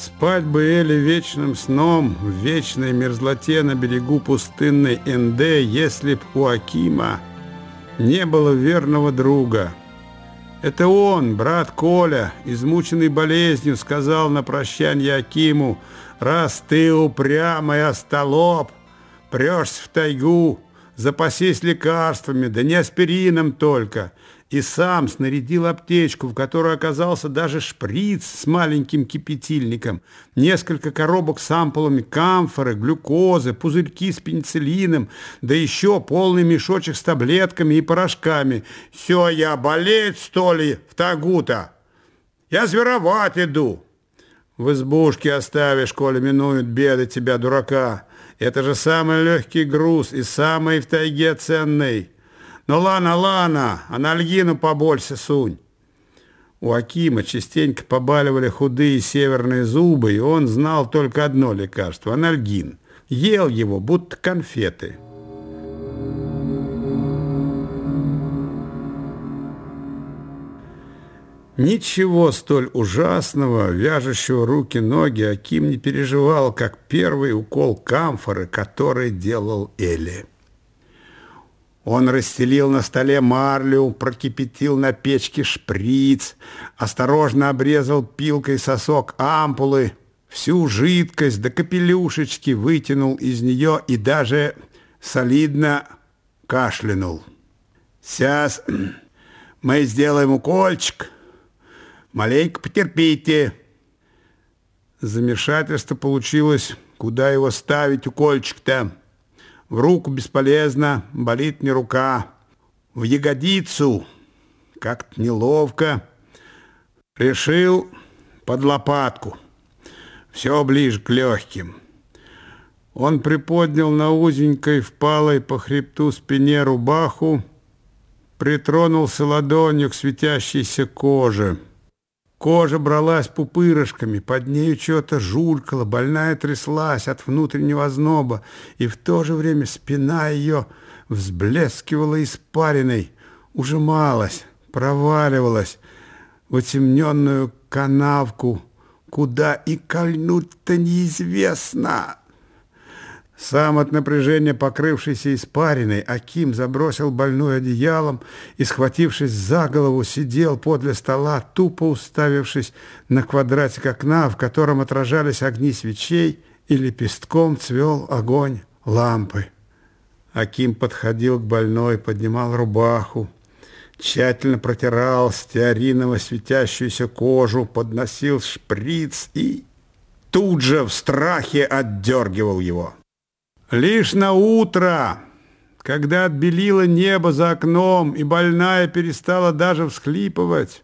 Спать бы Эли вечным сном в вечной мерзлоте на берегу пустынной Энде, если б у Акима не было верного друга. Это он, брат Коля, измученный болезнью, сказал на прощание Акиму, «Раз ты упрямый остолоп, прешься в тайгу, запасись лекарствами, да не аспирином только» и сам снарядил аптечку, в которой оказался даже шприц с маленьким кипятильником, несколько коробок с ампулами камфоры, глюкозы, пузырьки с пенициллином, да еще полный мешочек с таблетками и порошками. «Все, я болеть, что ли, в тагу-то? Я зверовать иду!» «В избушке оставишь, коли минуют беды тебя, дурака. Это же самый легкий груз и самый в тайге ценный». Ну ладно, ладно, анальгину побольше сунь. У Акима частенько побаливали худые северные зубы, и он знал только одно лекарство – анальгин. Ел его, будто конфеты. Ничего столь ужасного, вяжущего руки-ноги, Аким не переживал, как первый укол камфоры, который делал Эли. Он расстелил на столе марлю, прокипятил на печке шприц, осторожно обрезал пилкой сосок ампулы, всю жидкость до капелюшечки вытянул из нее и даже солидно кашлянул. «Сейчас мы сделаем укольчик. Маленько потерпите». Замешательство получилось. Куда его ставить, укольчик-то? В руку бесполезно, болит не рука. В ягодицу как-то неловко. Решил под лопатку. Все ближе к легким. Он приподнял на узенькой впалой по хребту спине рубаху, притронулся ладонью к светящейся коже. Кожа бралась пупырышками, под нею что-то жулькало, больная тряслась от внутреннего озноба, и в то же время спина ее взблескивала испариной, ужималась, проваливалась в отемненную канавку, куда и кольнуть-то неизвестно. Сам от напряжения покрывшийся испариной, Аким забросил больную одеялом и, схватившись за голову, сидел подле стола, тупо уставившись на квадратик окна, в котором отражались огни свечей, и лепестком цвел огонь лампы. Аким подходил к больной, поднимал рубаху, тщательно протирал стеариново светящуюся кожу, подносил шприц и тут же в страхе отдергивал его. Лишь на утро, когда отбелило небо за окном и больная перестала даже всхлипывать,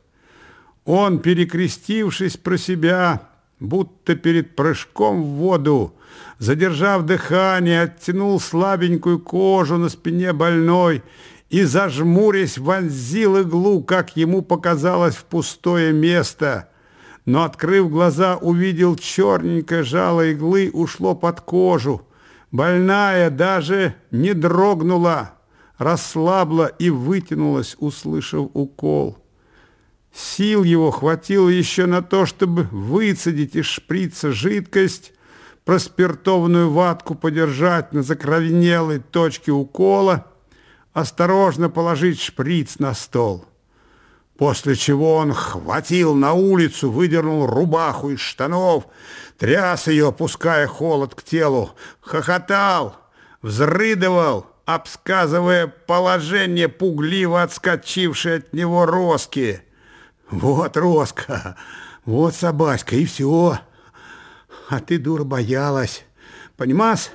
он, перекрестившись про себя, будто перед прыжком в воду, задержав дыхание, оттянул слабенькую кожу на спине больной и, зажмурясь, вонзил иглу, как ему показалось, в пустое место. Но, открыв глаза, увидел черненькое жало иглы ушло под кожу, Больная даже не дрогнула, расслабла и вытянулась, услышав укол. Сил его хватило еще на то, чтобы выцедить из шприца жидкость, проспиртованную ватку подержать на закровенелой точке укола, осторожно положить шприц на стол. После чего он хватил на улицу, выдернул рубаху из штанов, тряс ее, пуская холод к телу, хохотал, взрыдывал, обсказывая положение пугливо отскочившей от него Роски. Вот Роска, вот собаська, и все. А ты, дура, боялась. Понимаешь?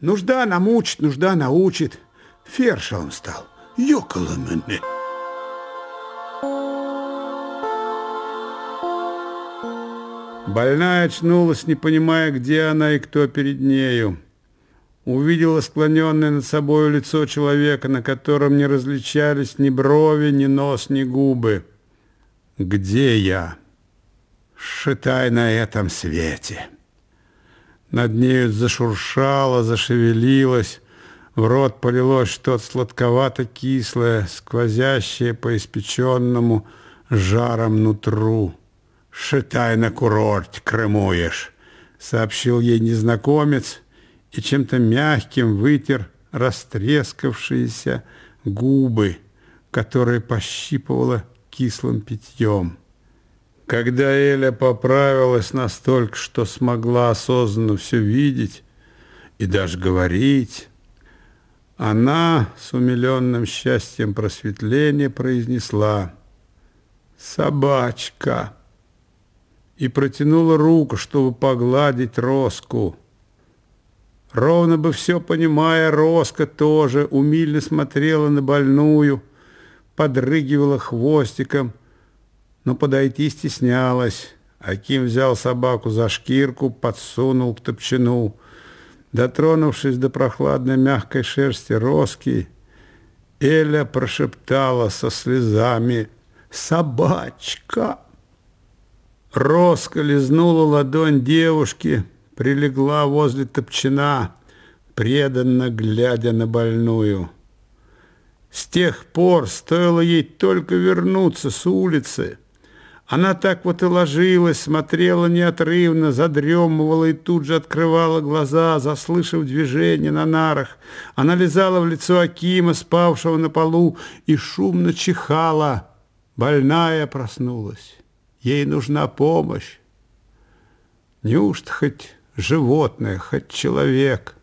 Нужда намучит, нужда научит. Фершалом стал. Ёкало мене. Больная очнулась, не понимая, где она и кто перед нею. Увидела склоненное над собой лицо человека, на котором не различались ни брови, ни нос, ни губы. «Где я?» «Шитай на этом свете». Над нею зашуршало, зашевелилось, в рот полилось что-то сладковато-кислое, сквозящее по испеченному жаром нутру. «Шитай на курорт, крымуешь», — сообщил ей незнакомец и чем-то мягким вытер растрескавшиеся губы, которые пощипывало кислым питьем. Когда Эля поправилась настолько, что смогла осознанно все видеть и даже говорить, она с умиленным счастьем просветления произнесла «Собачка!» И протянула руку, чтобы погладить Роску. Ровно бы все понимая, Роска тоже умильно смотрела на больную, подрыгивала хвостиком, но подойти стеснялась. Аким взял собаку за шкирку, подсунул к топчину. Дотронувшись до прохладной мягкой шерсти Роски, Эля прошептала со слезами «Собачка!». Роска лизнула ладонь девушки, прилегла возле топчина, преданно глядя на больную. С тех пор стоило ей только вернуться с улицы. Она так вот и ложилась, смотрела неотрывно, задремывала и тут же открывала глаза, заслышав движение на нарах. Она лизала в лицо Акима, спавшего на полу, и шумно чихала. Больная проснулась. Ей нужна помощь. Неужто хоть животное, хоть человек?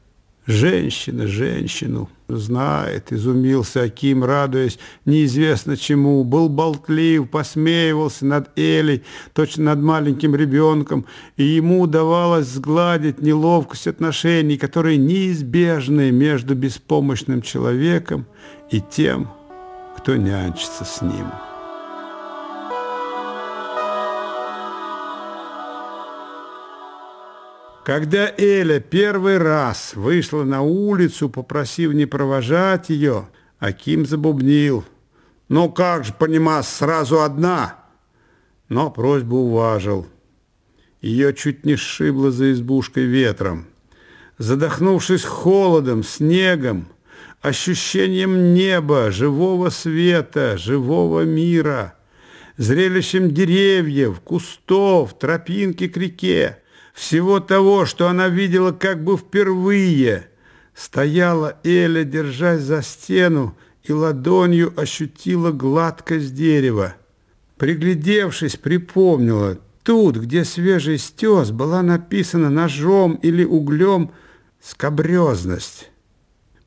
Женщина женщину знает, изумился Аким, радуясь неизвестно чему, был болтлив, посмеивался над Элей, точно над маленьким ребенком, и ему удавалось сгладить неловкость отношений, которые неизбежны между беспомощным человеком и тем, кто нянчится с ним. Когда Эля первый раз вышла на улицу, попросив не провожать ее, Аким забубнил. «Ну как же, понимаешь, сразу одна?» Но просьбу уважил. Ее чуть не сшибло за избушкой ветром. Задохнувшись холодом, снегом, ощущением неба, живого света, живого мира, зрелищем деревьев, кустов, тропинки к реке, всего того, что она видела как бы впервые. Стояла Эля, держась за стену, и ладонью ощутила гладкость дерева. Приглядевшись, припомнила, тут, где свежий стес, была написана ножом или углем «скобрезность».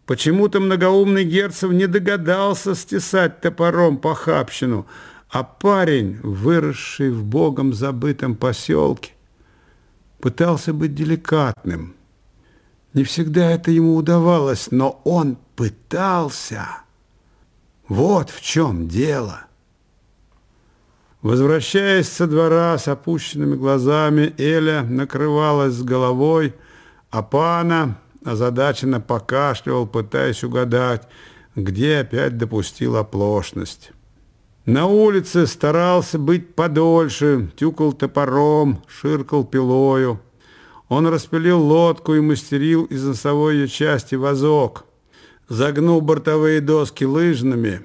Почему-то многоумный Герцев не догадался стесать топором похабщину, а парень, выросший в богом забытом поселке, пытался быть деликатным. Не всегда это ему удавалось, но он пытался. Вот в чем дело. Возвращаясь со двора с опущенными глазами, Эля накрывалась с головой, а пана озадаченно покашливал, пытаясь угадать, где опять допустил оплошность. На улице старался быть подольше, тюкал топором, ширкал пилою. Он распилил лодку и мастерил из носовой ее части вазок. Загнул бортовые доски лыжными.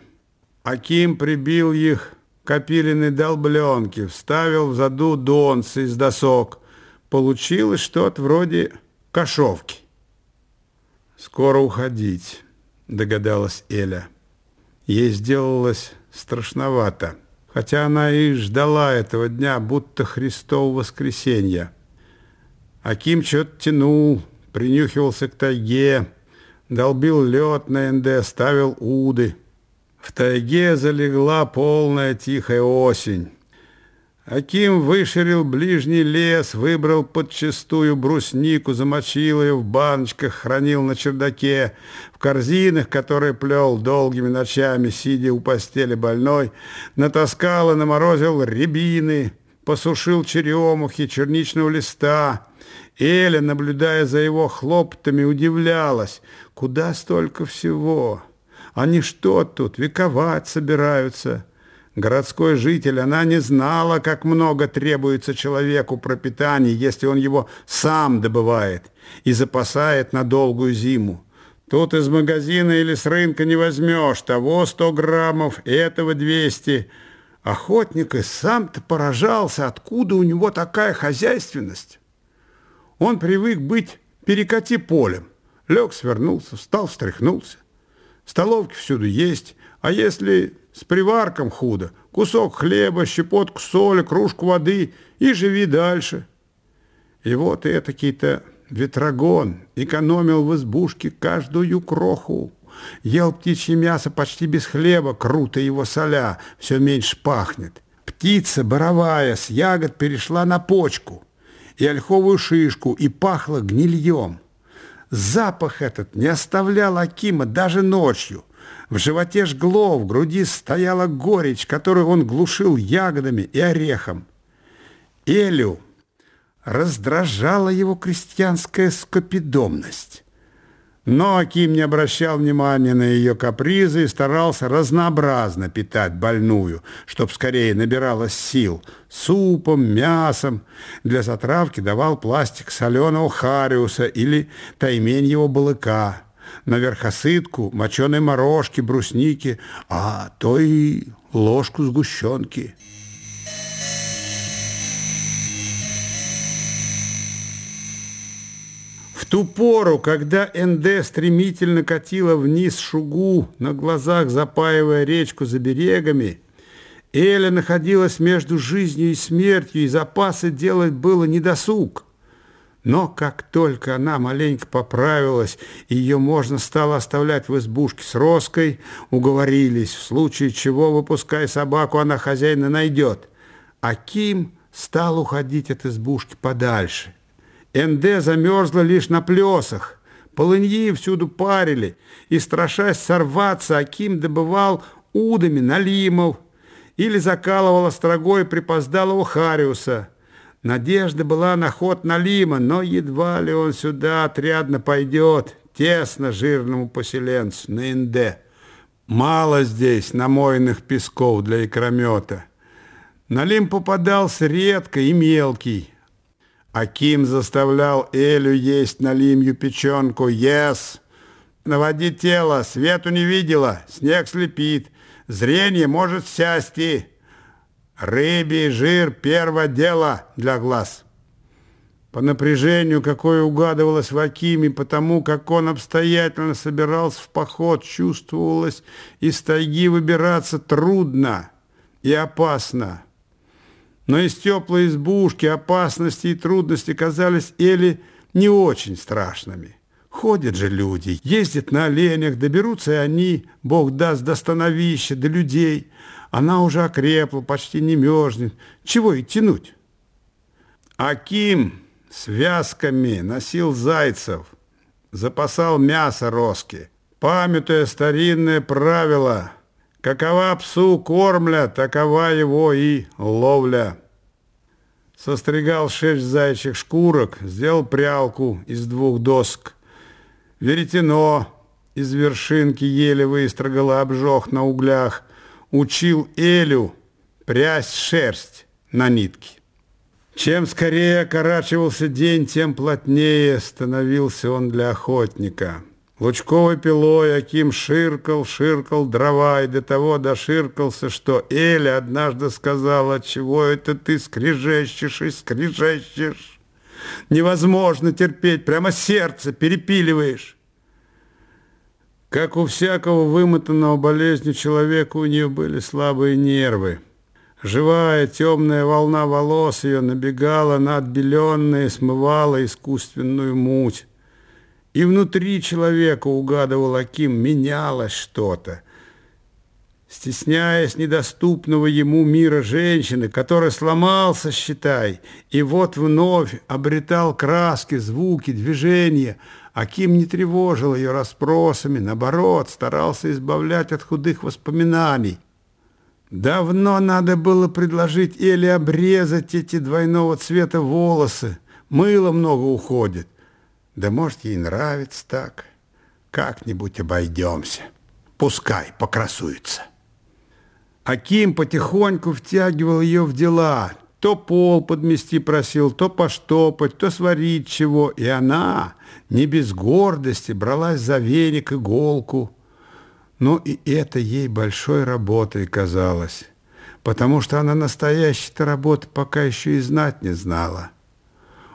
Аким прибил их к опиленной долбленке, вставил в заду донцы из досок. Получилось что-то вроде кошовки. «Скоро уходить», догадалась Эля. Ей сделалось страшновато, хотя она и ждала этого дня, будто Христово воскресенья. Аким что-то тянул, принюхивался к тайге, долбил лед на НД, ставил уды. В тайге залегла полная тихая осень. Аким выширил ближний лес, выбрал подчистую бруснику, замочил ее в баночках, хранил на чердаке, в корзинах, которые плел долгими ночами, сидя у постели больной, натаскал и наморозил рябины, посушил черемухи, черничного листа. Эля, наблюдая за его хлоптами, удивлялась, куда столько всего. Они что тут, вековать собираются?» Городской житель, она не знала, как много требуется человеку пропитания, если он его сам добывает и запасает на долгую зиму. Тут из магазина или с рынка не возьмешь, того 100 граммов, этого 200, Охотник и сам-то поражался, откуда у него такая хозяйственность. Он привык быть перекати полем. Лег, свернулся, встал, встряхнулся. Столовки всюду есть, а если с приварком худо, кусок хлеба, щепотку соли, кружку воды и живи дальше. И вот этакий-то ветрогон экономил в избушке каждую кроху. Ел птичье мясо почти без хлеба, круто его соля, все меньше пахнет. Птица боровая с ягод перешла на почку и ольховую шишку, и пахла гнильем. Запах этот не оставлял Акима даже ночью. В животе жгло, в груди стояла горечь, которую он глушил ягодами и орехом. Элю раздражала его крестьянская скопидомность. Но Аким не обращал внимания на ее капризы и старался разнообразно питать больную, чтоб скорее набиралась сил. Супом, мясом. Для затравки давал пластик соленого хариуса или тайменьего балыка. На верхосытку моченой морожки, брусники, а то и ложку сгущенки. ту пору, когда НД стремительно катила вниз шугу, на глазах запаивая речку за берегами, Эля находилась между жизнью и смертью, и запасы делать было недосуг. Но как только она маленько поправилась, ее можно стало оставлять в избушке с Роской, уговорились, в случае чего, выпуская собаку, она хозяина найдет. А Ким стал уходить от избушки подальше – НД замерзла лишь на плесах. Полыньи всюду парили, и, страшась сорваться, Аким добывал удами налимов или закалывал острогой припоздалого Хариуса. Надежда была на ход налима, но едва ли он сюда отрядно пойдет, тесно жирному поселенцу на НД. Мало здесь намойных песков для икромета. Налим попадался редко и мелкий, Аким заставлял Элю есть на лимью печенку. «Ес! Наводи тело, свету не видела, снег слепит, зрение может сясти. Рыбий жир – первое дело для глаз». По напряжению, какое угадывалось в Акиме, потому как он обстоятельно собирался в поход, чувствовалось, из тайги выбираться трудно и опасно. Но из теплой избушки опасности и трудности казались Эли не очень страшными. Ходят же люди, ездят на оленях, доберутся и они, Бог даст, до становища, до людей. Она уже окрепла, почти не мерзнет. Чего и тянуть? Аким связками носил зайцев, запасал мясо роски, памятуя старинное правило – Какова псу кормля, такова его и ловля. Состригал шесть зайчих шкурок, сделал прялку из двух досок. Веретено из вершинки еле выстрогал и обжег на углях. Учил Элю прясть шерсть на нитке. Чем скорее окорачивался день, тем плотнее становился он для охотника. Лучковой пилой Аким ширкал, ширкал дрова и до того доширкался, что Эля однажды сказала, чего это ты скрежещешь и скрежещешь. Невозможно терпеть, прямо сердце перепиливаешь. Как у всякого вымотанного болезнью человека у нее были слабые нервы. Живая темная волна волос ее набегала на отбеленные, смывала искусственную муть. И внутри человека угадывал Аким, менялось что-то. Стесняясь недоступного ему мира женщины, который сломался, считай, и вот вновь обретал краски, звуки, движения, Аким не тревожил ее расспросами, наоборот, старался избавлять от худых воспоминаний. Давно надо было предложить Эле обрезать эти двойного цвета волосы, мыло много уходит. Да может, ей нравится так. Как-нибудь обойдемся. Пускай покрасуется. Аким потихоньку втягивал ее в дела. То пол подмести просил, то поштопать, то сварить чего. И она, не без гордости, бралась за веник, иголку. Но и это ей большой работой казалось. потому что она настоящей-то работы пока еще и знать не знала.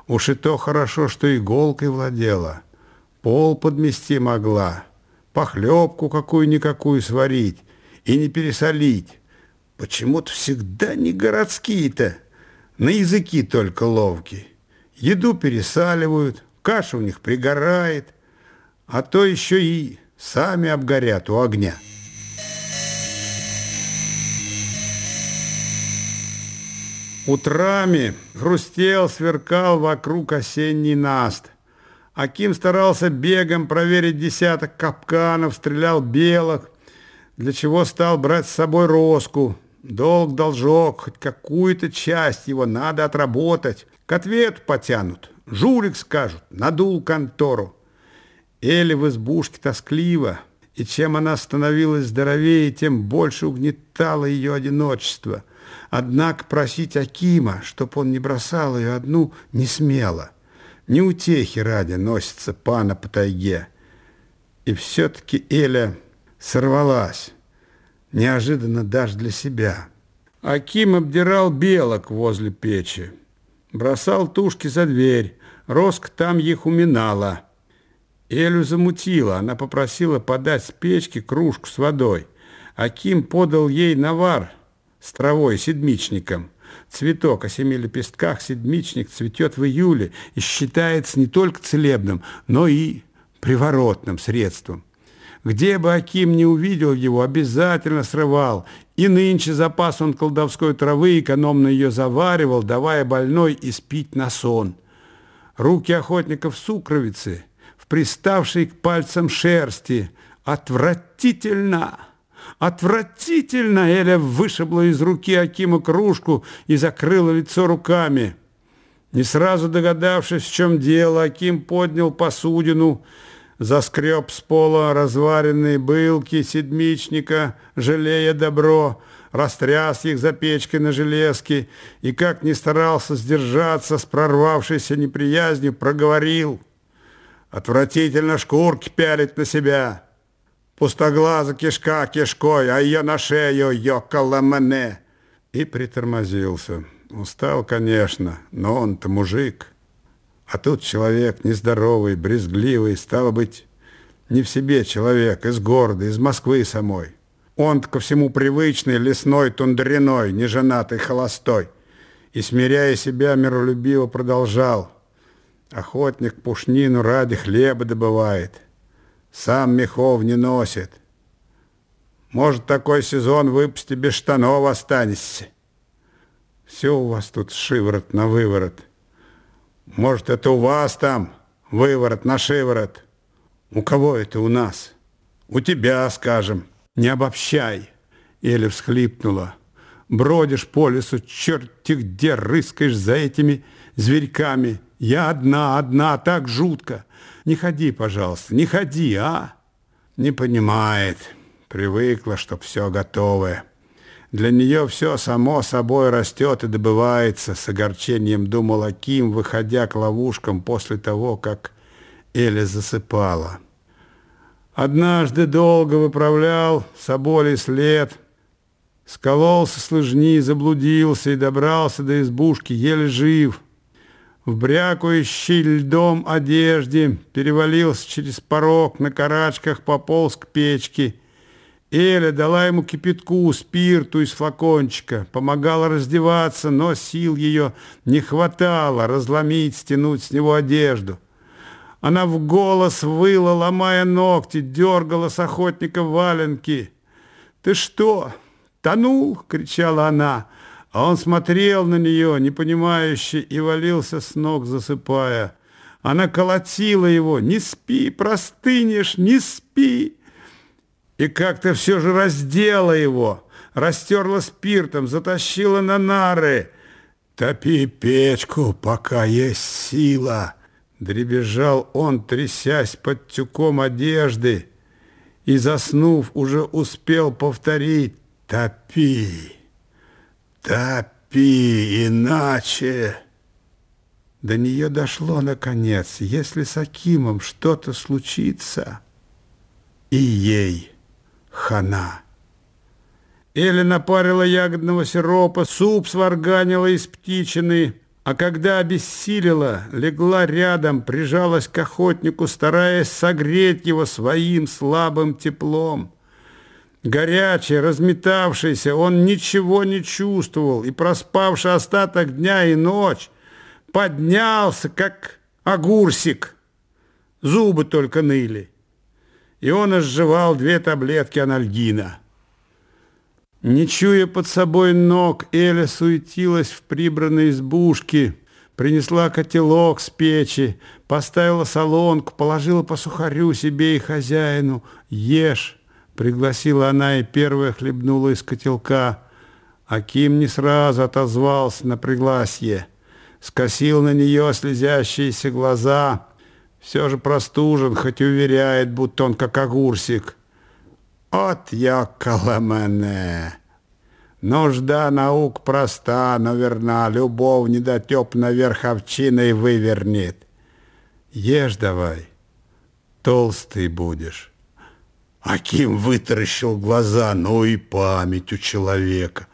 Уж и то хорошо, что иголкой владела, пол подмести могла, похлебку какую-никакую сварить и не пересолить. Почему-то всегда не городские-то, на языки только ловкие. Еду пересаливают, каша у них пригорает, а то еще и сами обгорят у огня. Утрами хрустел, сверкал вокруг осенний наст. Аким старался бегом проверить десяток капканов, стрелял белок, для чего стал брать с собой роску. Долг, должок, хоть какую-то часть его надо отработать. К ответу потянут. Жулик скажут, надул контору. Эли в избушке тоскливо, и чем она становилась здоровее, тем больше угнетало ее одиночество. Однако просить Акима, чтоб он не бросал ее одну, не смело. Не утехи ради носится пана по тайге. И все-таки Эля сорвалась, неожиданно даже для себя. Аким обдирал белок возле печи, бросал тушки за дверь, Роск там их уминала. Элю замутила, она попросила подать с печки кружку с водой. Аким подал ей навар с травой, седмичником. Цветок о семи лепестках, седмичник, цветет в июле и считается не только целебным, но и приворотным средством. Где бы Аким не увидел его, обязательно срывал. И нынче запас он колдовской травы экономно ее заваривал, давая больной испить на сон. Руки охотников сукровицы, в приставшей к пальцам шерсти. Отвратительно! Отвратительно! Эля вышибла из руки Акима кружку и закрыла лицо руками. Не сразу догадавшись, в чем дело, Аким поднял посудину, заскреб с пола разваренные былки седмичника, жалея добро, растряс их за печкой на железке и, как ни старался сдержаться с прорвавшейся неприязнью, проговорил. Отвратительно шкурки пялить на себя. Пустоглаза кишка кишкой, а ее на шею ёкала мне. И притормозился. Устал, конечно, но он-то мужик. А тут человек нездоровый, брезгливый, стало быть, не в себе человек, из города, из Москвы самой. Он ко всему привычный, лесной, тундряной, неженатый, холостой. И, смиряя себя, миролюбиво продолжал. Охотник пушнину ради хлеба добывает. Сам мехов не носит. Может, такой сезон выпусти без штанов останешься. Все у вас тут шиворот на выворот. Может, это у вас там выворот на шиворот? У кого это у нас? У тебя, скажем. Не обобщай. Эля всхлипнула. Бродишь по лесу, черти где, рыскаешь за этими зверьками. Я одна, одна, так жутко. Не ходи, пожалуйста, не ходи, а? Не понимает. Привыкла, чтоб все готовое. Для нее все само собой растет и добывается, с огорчением думал Аким, выходя к ловушкам после того, как Эля засыпала. Однажды долго выправлял соболей след, скололся с лыжни, заблудился и добрался до избушки, еле жив. В брякующей льдом одежде перевалился через порог, на карачках пополз к печке — Эля дала ему кипятку, спирту из флакончика, помогала раздеваться, но сил ее не хватало разломить, стянуть с него одежду. Она в голос выла, ломая ногти, дергала с охотника валенки. «Ты что, тонул?» — кричала она, а он смотрел на нее, непонимающе, и валился с ног, засыпая. Она колотила его. «Не спи, простынешь, не спи!» И как-то все же раздела его, растерла спиртом, затащила на нары. «Топи печку, пока есть сила!» Дребезжал он, трясясь под тюком одежды, и, заснув, уже успел повторить «Топи! Топи! Иначе!» До нее дошло, наконец, если с Акимом что-то случится, и ей – хана. Эля напарила ягодного сиропа, суп сварганила из птичины, а когда обессилила, легла рядом, прижалась к охотнику, стараясь согреть его своим слабым теплом. Горячий, разметавшийся, он ничего не чувствовал, и, проспавший остаток дня и ночь, поднялся, как огурсик. Зубы только ныли. И он изживал две таблетки анальгина. Не чуя под собой ног, Эля суетилась в прибранной избушке, принесла котелок с печи, поставила солонку, положила по сухарю себе и хозяину. «Ешь!» — пригласила она и первая хлебнула из котелка. Аким не сразу отозвался на пригласье, скосил на нее слезящиеся глаза. Все же простужен, хоть уверяет, будто он как огурсик. От якала мене. Нужда наук проста, но верна, любовь недотеп наверх овчиной вывернет. Ешь давай, толстый будешь. Аким вытаращил глаза, ну и память у человека.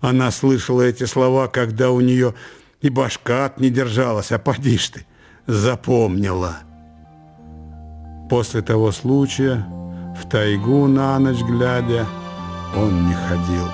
Она слышала эти слова, когда у нее и башка не держалась, а поди ж ты, запомнила. После того случая в тайгу на ночь глядя, он не ходил.